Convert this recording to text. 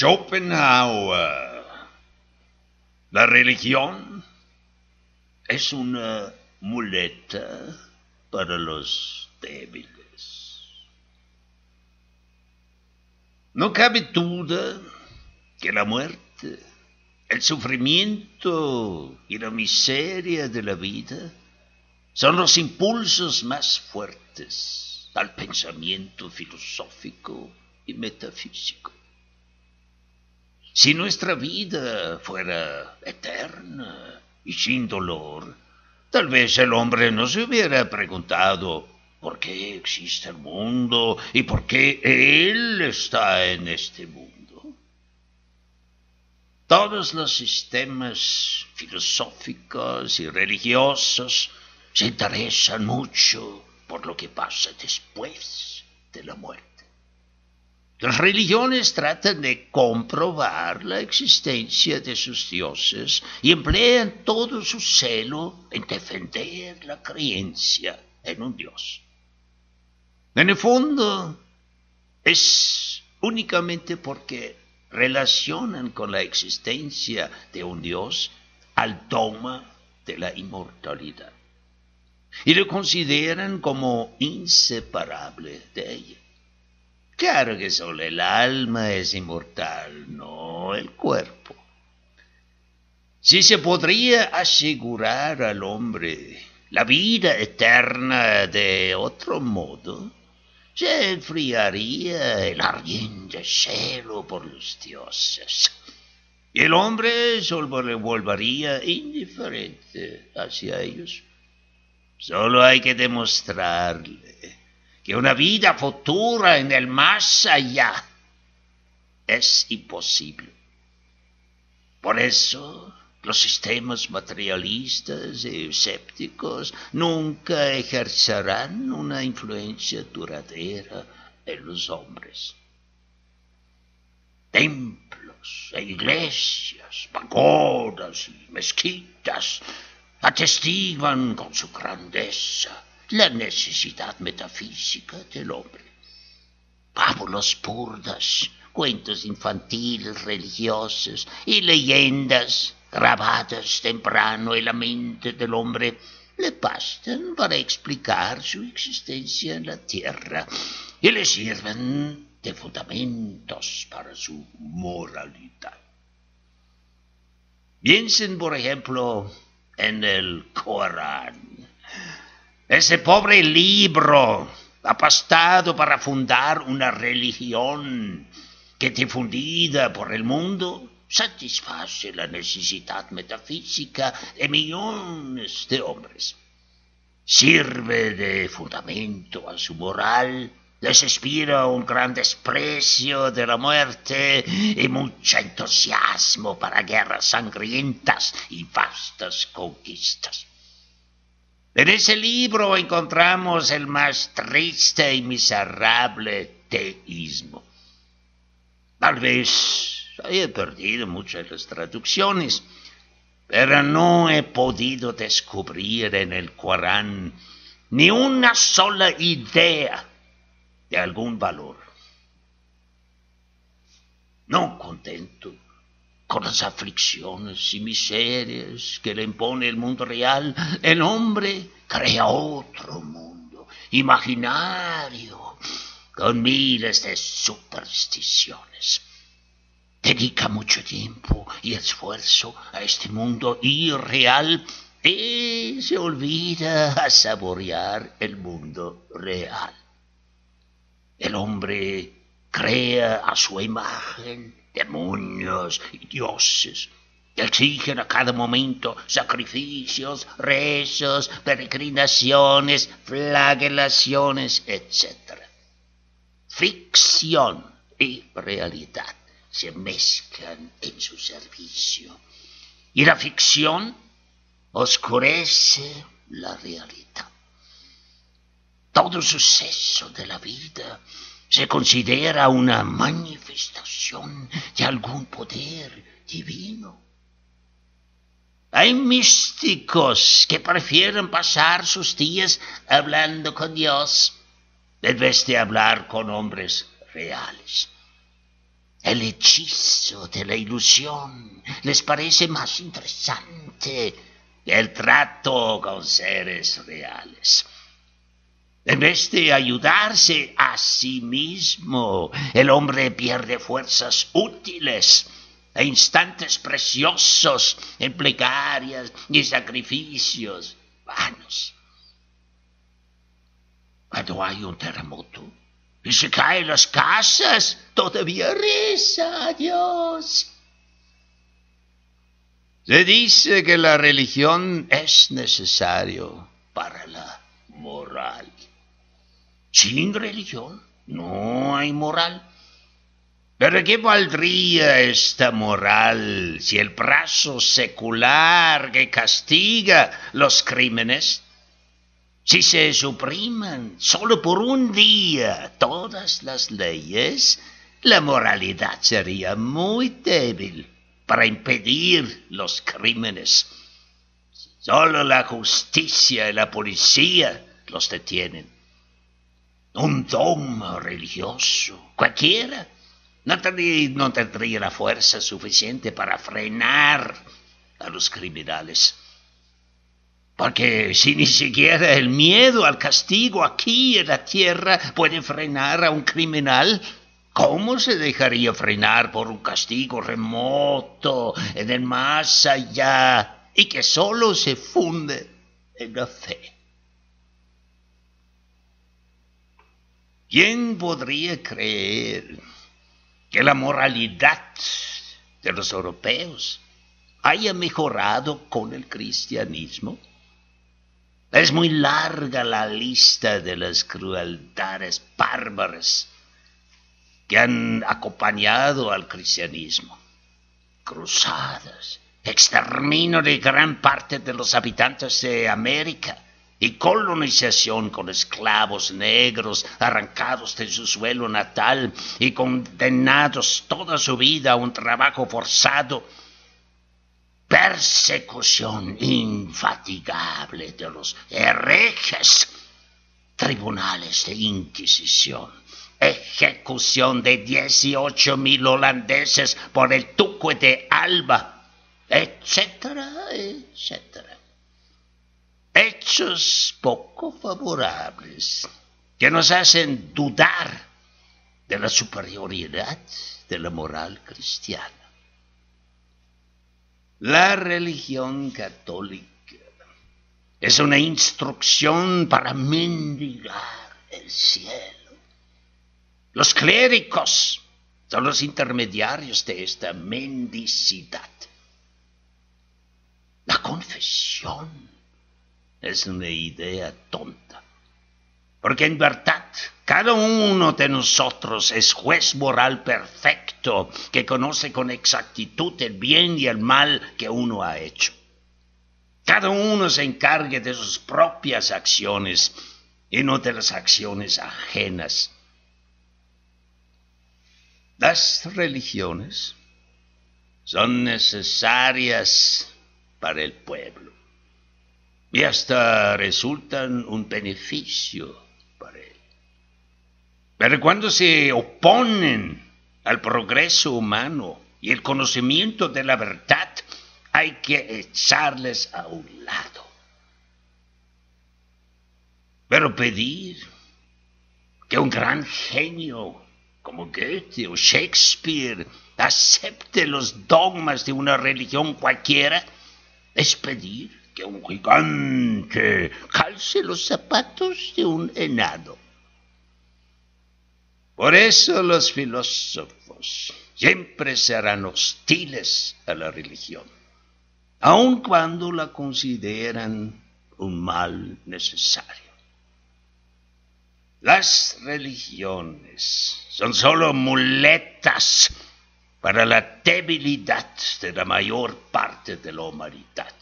Schopenhauer. La religión es una muleta para los débiles. No cabe duda que la muerte, el sufrimiento y la miseria de la vida son los impulsos más fuertes al pensamiento filosófico y metafísico. Si nuestra vida fuera eterna y sin dolor, tal vez el hombre no se hubiera preguntado por qué existe el mundo y por qué él está en este mundo. Todos los sistemas filosóficos y religiosos se interesan mucho por lo que pasa después de la muerte. Las religiones tratan de comprobar la existencia de sus dioses y emplean todo su celo en defender la creencia en un dios. En el fondo, es únicamente porque relacionan con la existencia de un dios al toma de la inmortalidad y lo consideran como inseparable de ella. Claro que solo el alma es inmortal, no el cuerpo. Si se podría asegurar al hombre la vida eterna de otro modo, se enfriaría el ardiente celo por los dioses. Y el hombre solo le volvería indiferente hacia ellos. Solo hay que demostrarle que una vida futura en el más allá es imposible. Por eso los sistemas materialistas y escépticos nunca ejercerán una influencia duradera en los hombres. Templos e iglesias, pagodas y mezquitas atestiguan con su grandeza la necesidad metafísica del hombre. Fábulas burdas, cuentos infantiles, religiosos y leyendas grabadas temprano en la mente del hombre le bastan para explicar su existencia en la tierra y le sirven de fundamentos para su moralidad. Piensen, por ejemplo, en el Corán ese pobre libro apastado para fundar una religión que difundida por el mundo satisface la necesidad metafísica de millones de hombres. Sirve de fundamento a su moral, les inspira un gran desprecio de la muerte y mucho entusiasmo para guerras sangrientas y vastas conquistas. En ese libro encontramos el más triste y miserable teísmo. Tal vez haya perdido muchas de las traducciones, pero no he podido descubrir en el Corán ni una sola idea de algún valor. No contento con las aflicciones y miserias que le impone el mundo real, el hombre crea otro mundo, imaginario, con miles de supersticiones. Dedica mucho tiempo y esfuerzo a este mundo irreal y se olvida a saborear el mundo real. El hombre crea a su imagen demonios y dioses exigen a cada momento sacrificios, rezos, peregrinaciones, flagelaciones, etc. Ficción y realidad se mezclan en su servicio y la ficción oscurece la realidad. Todo suceso de la vida se considera una manifestación de algún poder divino. Hay místicos que prefieren pasar sus días hablando con Dios en vez de hablar con hombres reales. El hechizo de la ilusión les parece más interesante que el trato con seres reales. En vez de ayudarse a sí mismo, el hombre pierde fuerzas útiles e instantes preciosos en plegarias y sacrificios vanos. Cuando hay un terremoto, y se caen las casas, todavía reza a Dios. Se dice que la religión es necesario Sin religión no hay moral. Pero ¿qué valdría esta moral si el brazo secular que castiga los crímenes si se supriman solo por un día todas las leyes, la moralidad sería muy débil para impedir los crímenes. Solo la justicia y la policía los detienen. Un dogma religioso, cualquiera, no tendría, no tendría la fuerza suficiente para frenar a los criminales. Porque si ni siquiera el miedo al castigo aquí en la tierra puede frenar a un criminal, ¿cómo se dejaría frenar por un castigo remoto en el más allá y que solo se funde en la fe? ¿Quién podría creer que la moralidad de los europeos haya mejorado con el cristianismo? Es muy larga la lista de las crueldades bárbaras que han acompañado al cristianismo. Cruzadas, exterminio de gran parte de los habitantes de América y colonización con esclavos negros arrancados de su suelo natal y condenados toda su vida a un trabajo forzado persecución infatigable de los herejes, tribunales de inquisición, ejecución de 18 mil holandeses por el tuque de Alba, etcétera, etcétera. Hechos poco favorables que nos hacen dudar de la superioridad de la moral cristiana. La religión católica es una instrucción para mendigar el cielo. Los clérigos son los intermediarios de esta mendicidad. La confesión es una idea tonta, porque en verdad cada uno de nosotros es juez moral perfecto que conoce con exactitud el bien y el mal que uno ha hecho. Cada uno se encargue de sus propias acciones y no de las acciones ajenas. Las religiones son necesarias para el pueblo y hasta resultan un beneficio pero cuando se oponen al progreso humano y el conocimiento de la verdad, hay que echarles a un lado. Pero pedir que un gran genio como Goethe o Shakespeare acepte los dogmas de una religión cualquiera es pedir que un gigante calce los zapatos de un enano. Por eso los filósofos siempre serán hostiles a la religión, aun cuando la consideran un mal necesario. Las religiones son solo muletas para la debilidad de la mayor parte de la humanidad.